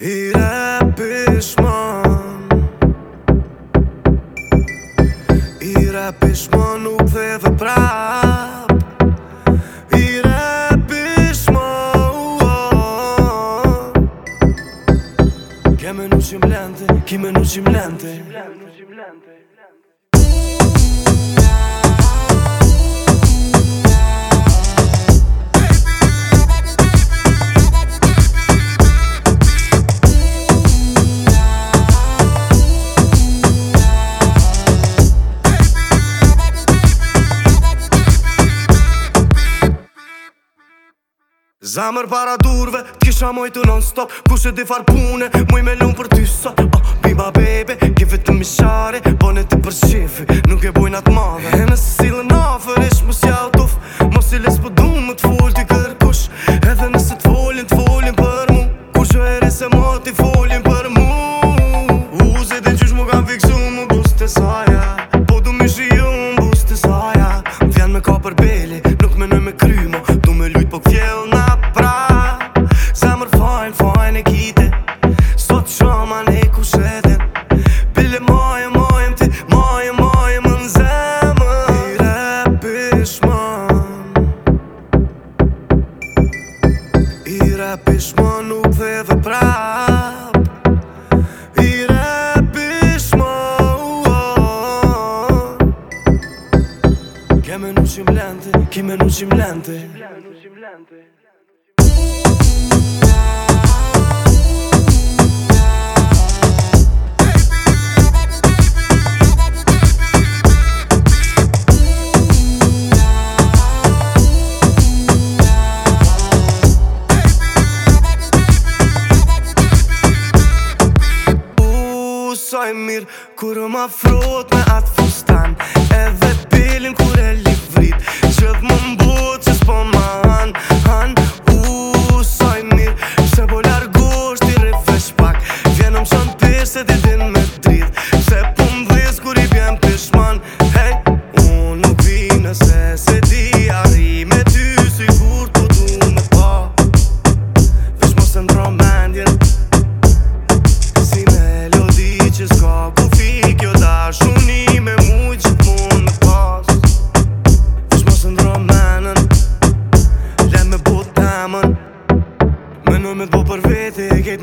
I e pishmon I e pishmon nuk dhe dhe prap I e pishmon uh, oh. Keme nuk qim lente, kime nuk nuk qim lente Zamër para durve, t'kisha mojtu non stop Kushe di far pune, muj me lunë për ty sot oh, Biba baby, give it të mishare Bonet të përshifi, nuk e bujnat madhe E repish më nuk dhe dhe prap I repish më Kemë nuk qim lente, kime nuk qim lente e mirë Kur më afrot me atë fustan E vetë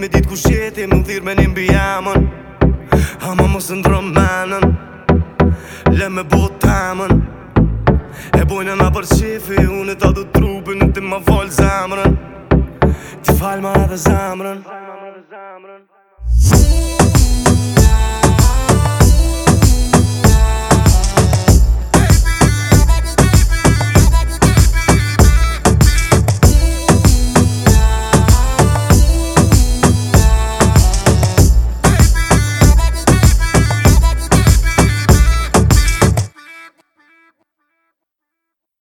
me dit ku shjeti Më dhirë me një mbi jamën Ha më më së ndrëm menën Le me bo të temën E bojnë në për qefi Unë e ta du trupin Në ti ma falë zemrën Ti falë ma edhe zemrën